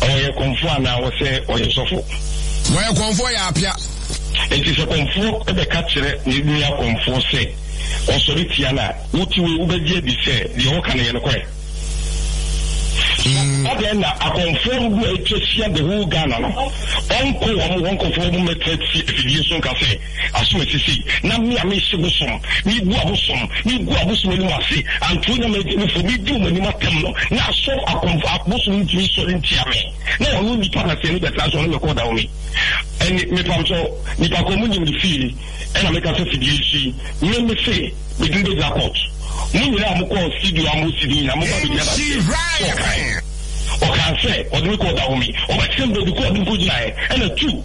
Ɔyɛ kɔmfoɔ anaa wɔsɛ ɔyɛ sɔfo? Wɔyɛ kɔmfoɔ yɛ apea. Enti sɛ kɔmfoɔ bɛka kyerɛ ne nua kɔmfoɔ sɛ ɔsɔre tia no a, wo Tiwe wobɛgye adi sɛ deɛ ɔka no yɛ nokware? Mm. Adɛn na akɔmfoɔ no bo a atwa hyia the whole Ghana no ɔnkɔ wɔn hɔ nkɔfoɔ mmɛtena ti afidie so nka sɛ Aso esisi na me a mehye bosom, mibu abosom, migu abosom anim ase, anto anyame agyimifo, midi wɔn anim atɛm no, na aso akɔmfo abosom ntumi sɔre ntia me, na wɔne onipa anaseani bɛtra ase, wɔne me kɔ dawome? Ɛnne, meparokyɛw, nnipa koro mo nyim ne fie, ɛna meka sɛ fidie yi so yi, me mese, me din begyina kɔɔt. Mo nyina a mokɔɔ Sidio a mo Sidio nyina moba bedi adanseɛ sɛ ɔkae. Ɔkaa sɛ ɔde me kɔɔ dawome, ɔbɛkyerɛ me baabi koro a menkɔgyinaɛ, ɛna tu!